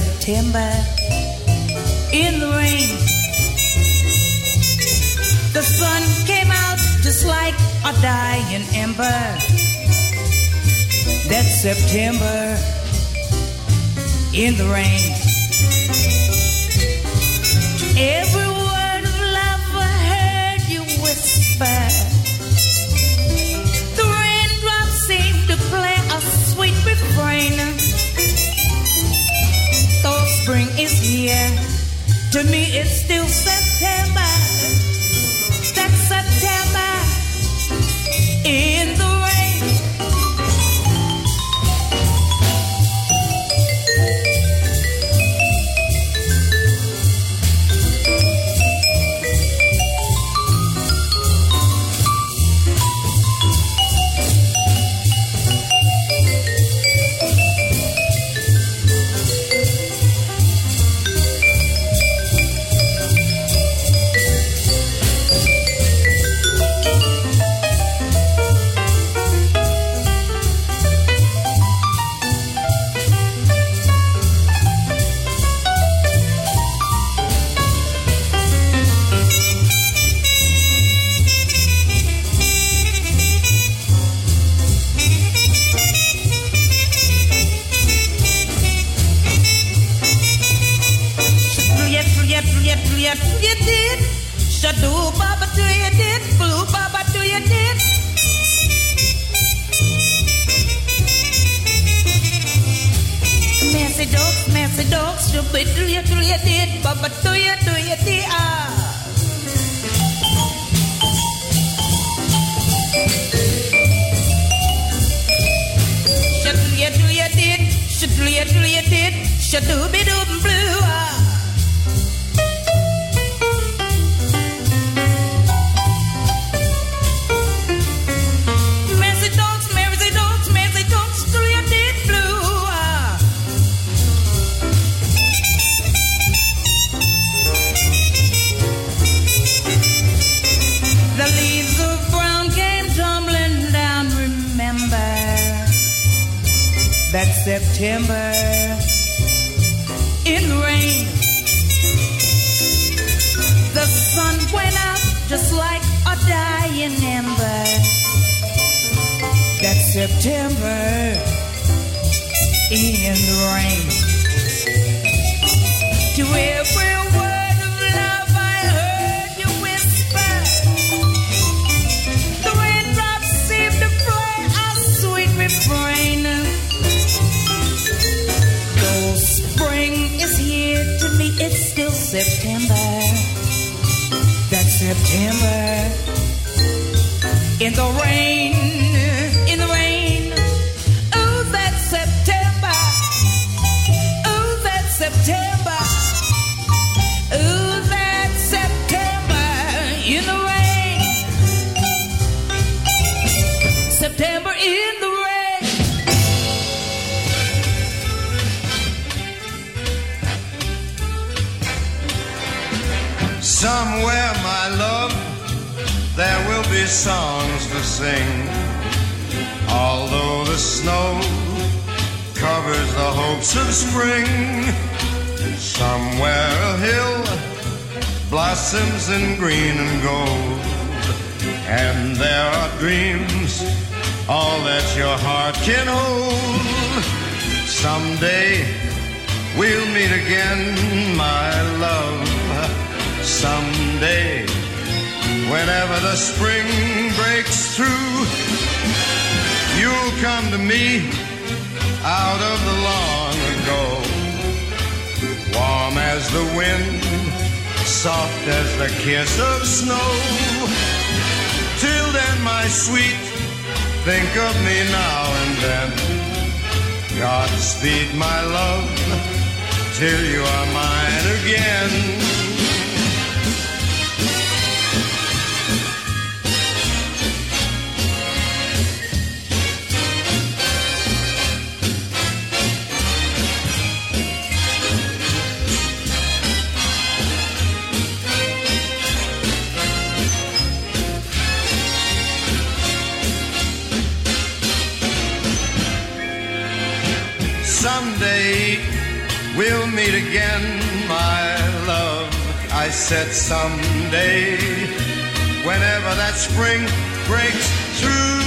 September in the rain. The sun came out just like a dying ember. That September in the rain. Every is here, to me it's still September. Shut you do ya did, but do ya do you did ah. do ya do ya did, shuttle do did, be do blue. September. It rain. The sun went out just like a dying ember. That September in the rain. To everyone. September, that September in the rain. Somewhere, my love, there will be songs to sing. Although the snow covers the hopes of spring, somewhere a hill blossoms in green and gold. And there are dreams, all that your heart can hold. Someday we'll meet again, my love someday, whenever the spring breaks through, you'll come to me out of the long ago. Warm as the wind, soft as the kiss of snow. Till then, my sweet, think of me now and then. Godspeed, my love, till you are mine again. Said someday, whenever that spring breaks through,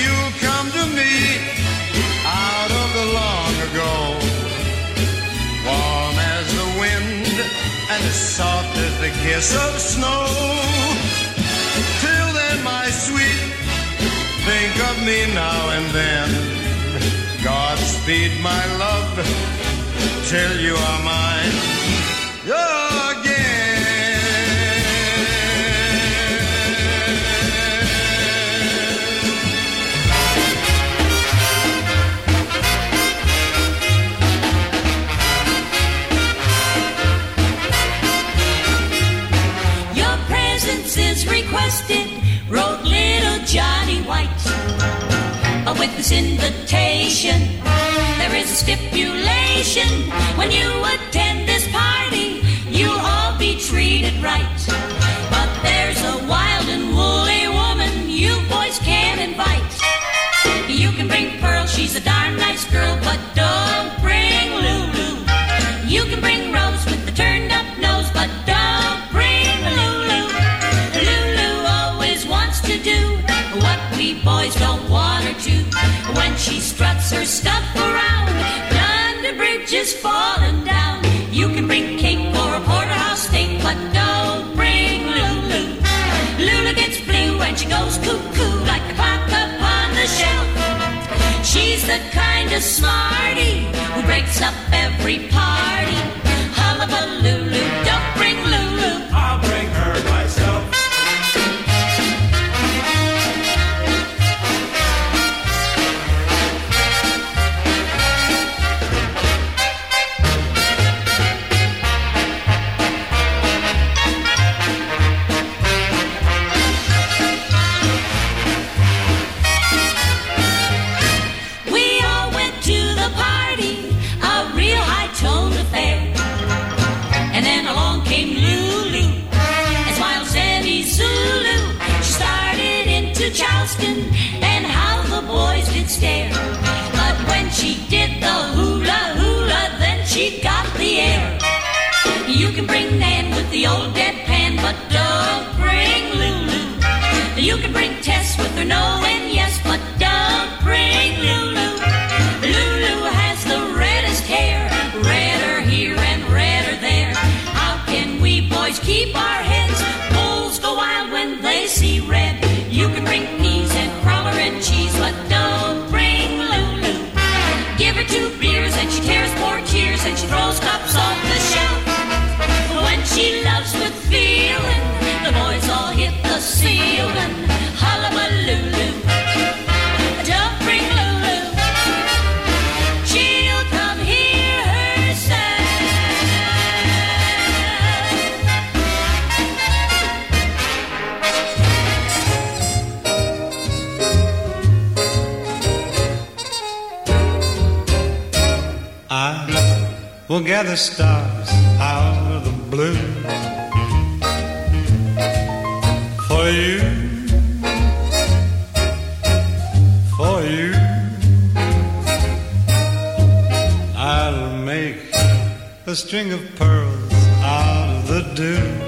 you'll come to me out of the long ago, warm as the wind and as soft as the kiss of snow. Till then, my sweet, think of me now and then. Godspeed, my love, till you are mine again. With this invitation, there is a stipulation. When you attend this party, you'll all be treated right. But there's a wild and woolly woman you boys can invite. You can bring Pearl, she's a darn nice girl, but don't bring Lulu. You can bring Rose with the turned up nose, but don't bring Lulu. Lulu always wants to do what we boys don't want her to. When she struts her stuff around, London Bridge is falling down. You can bring cake or a porterhouse steak, but don't bring Lulu. Lulu gets blue and she goes cuckoo like the clock upon the shelf. She's the kind of smarty who breaks up every party. Charleston, and how the boys did stare. But when she did the I will gather stars out of the blue. For you, for you. I'll make a string of pearls out of the dew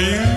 for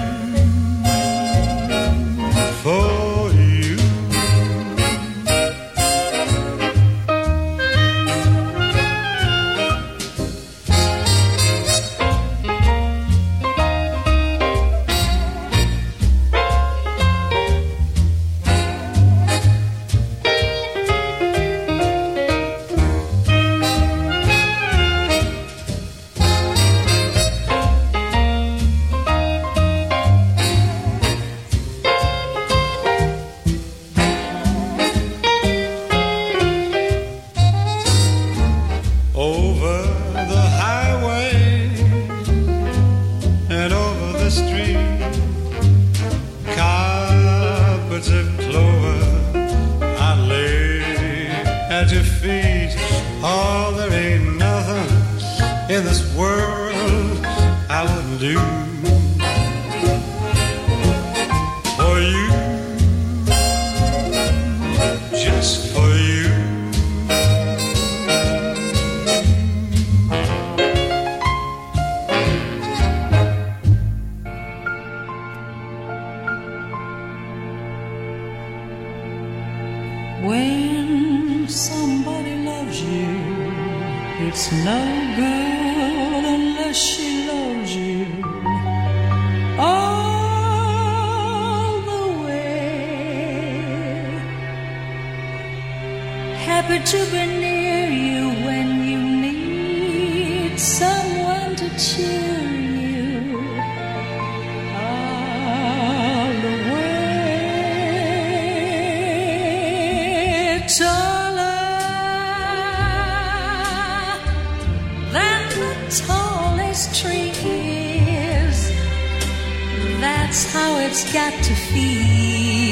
world I wouldn't do tallest tree is. That's how it's got to feel.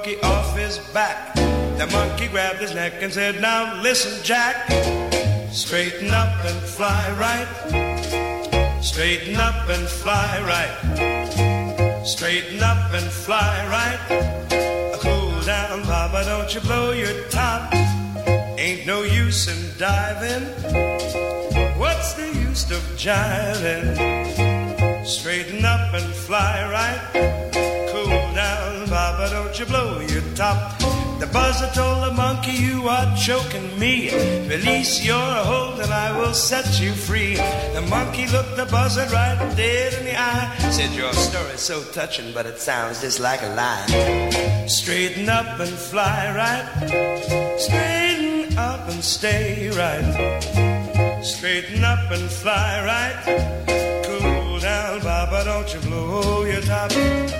Monkey off his back. The monkey grabbed his neck and said, Now listen, Jack. Straighten up and fly right. Straighten up and fly right. Straighten up and fly right. Cool down, Papa, don't you blow your top. Ain't no use in diving. What's the use of jiving? Straighten up and fly right. Don't you blow your top. The buzzer told the monkey, You are choking me. Release your hold and I will set you free. The monkey looked the buzzer right dead in the eye. Said, Your story's so touching, but it sounds just like a lie. Straighten up and fly right. Straighten up and stay right. Straighten up and fly right. Cool down, Papa, don't you blow your top.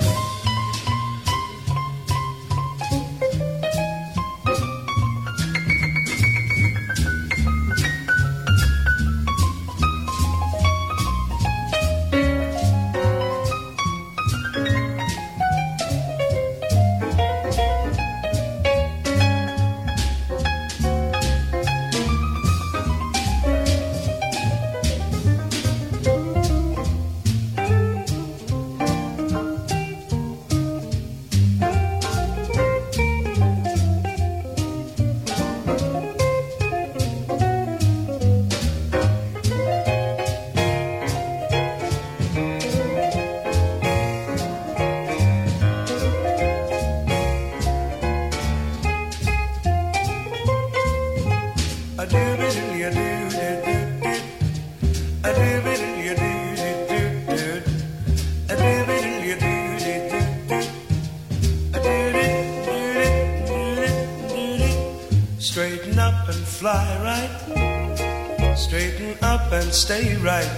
And stay right.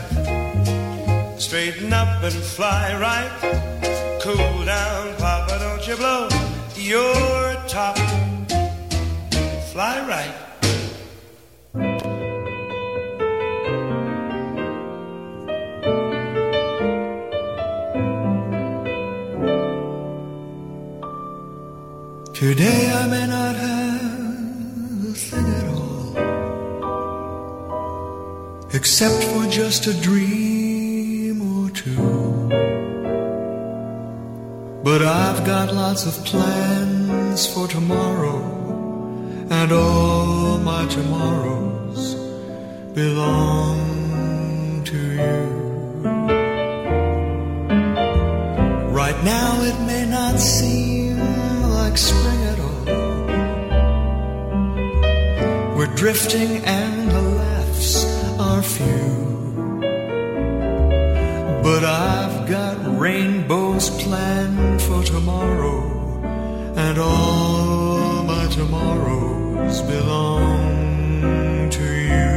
Straighten up and fly right. Cool down, Papa, don't you blow your top. Fly right. Today I may not except for just a dream or two. But I've got lots of plans for tomorrow, and all my tomorrows belong to you. Right now it may not seem like spring at all. We're drifting and laughs few. But I've got rainbows planned for tomorrow, and all my tomorrows belong to you.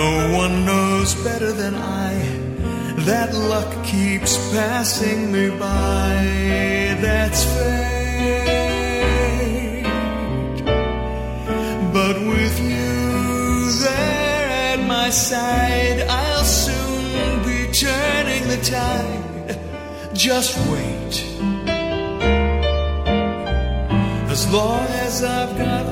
No one knows better than I that luck keeps passing me by. That's fate. Side, I'll soon be turning the tide. Just wait. As long as I've got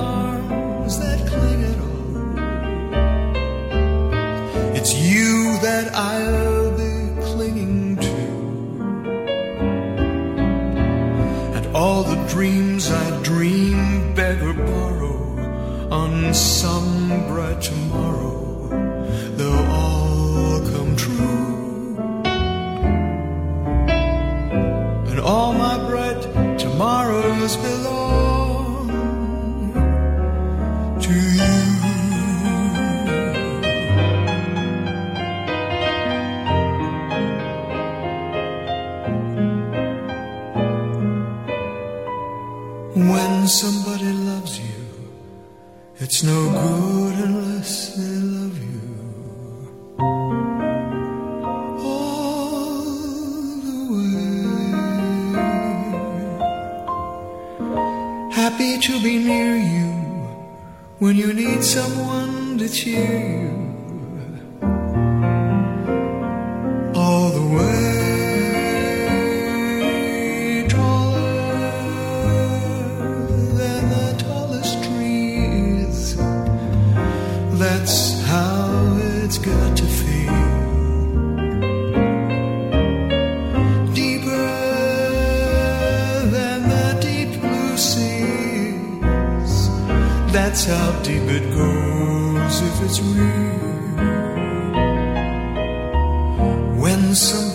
That's how it's got to feel. Deeper than the deep blue seas. That's how deep it goes if it's real. When somebody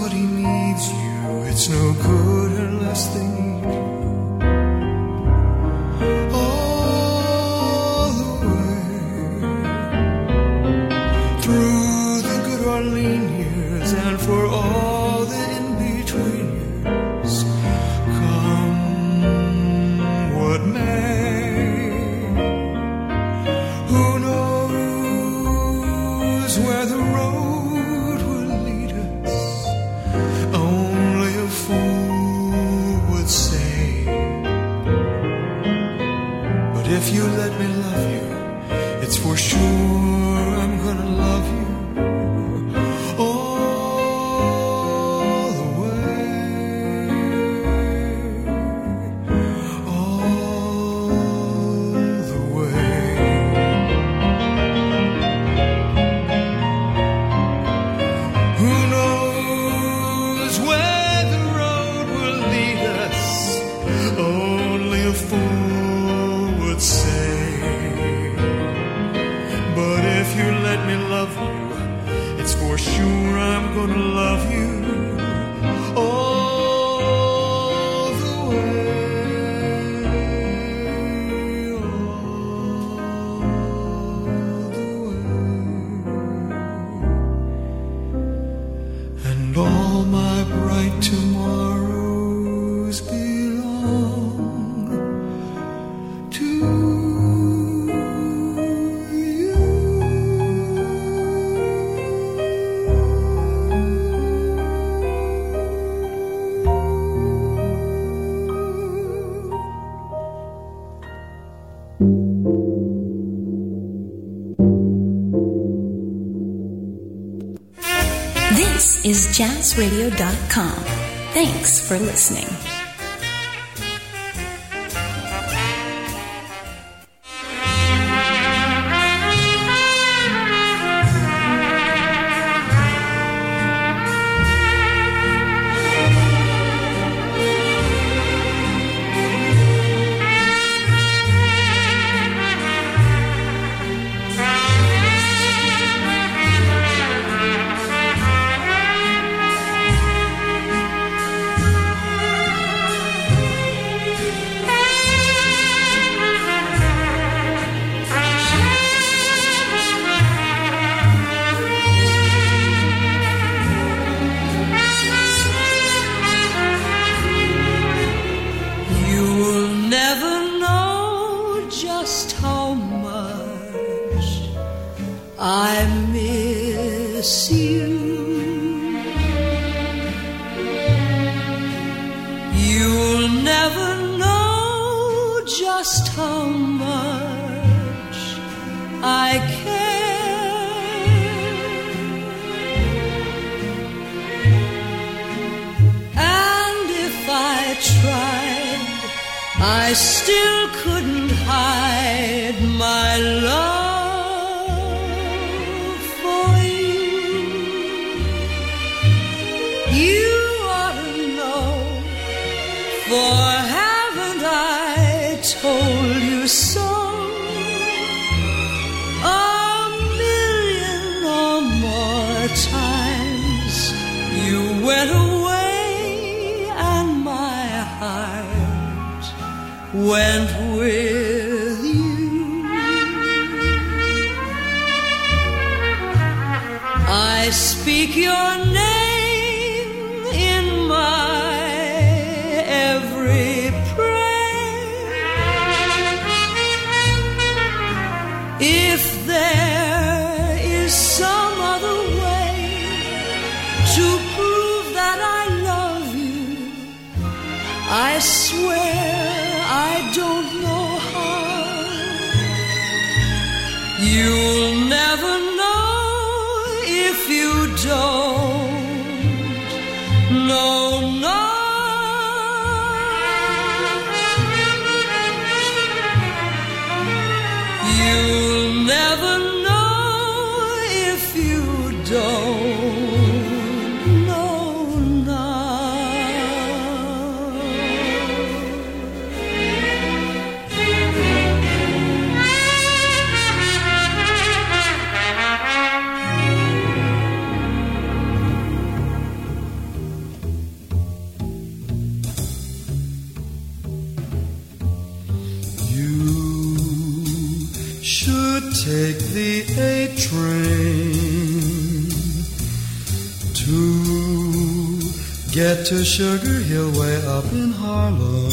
if you let me love you, it's for sure I'm gonna love you. Is jazzradio.com. Thanks for listening. For haven't I told you so? A million or more times you went away and my heart went with you. I speak your name to Sugar Hill way up in Harlem.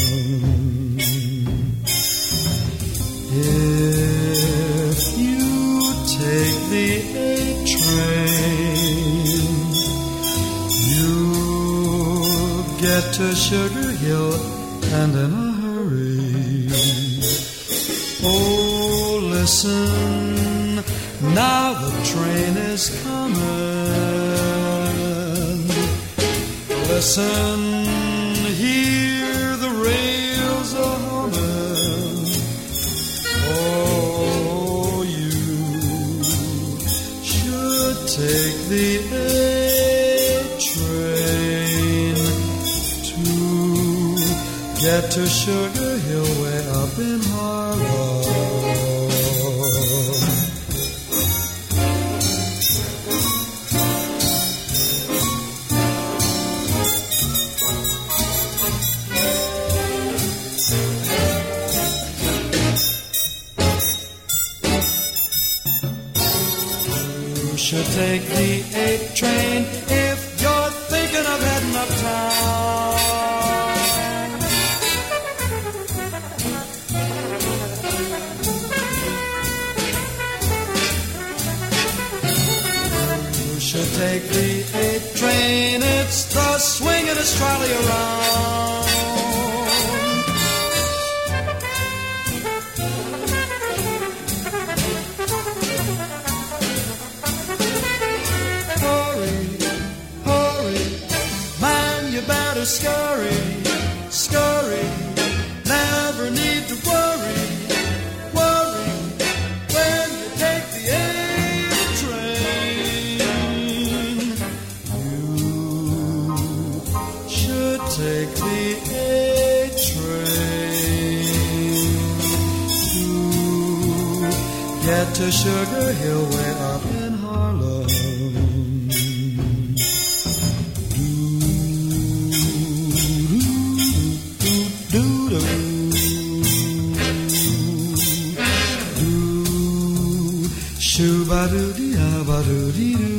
If you take the A train, you'll get to Sugar Hill and in a hurry. Oh, listen, now the train is coming. Listen, hear the rails a humming. Oh, you should take the A train to get to Sugar You should take the A train if you're thinking of heading uptown. You should take the A train, it's the swingingest trolley around. Better scurry, scurry. Never need to worry, worry when you take the A train. You should take the A train to get to Sugar Hill way up in Harlem. varır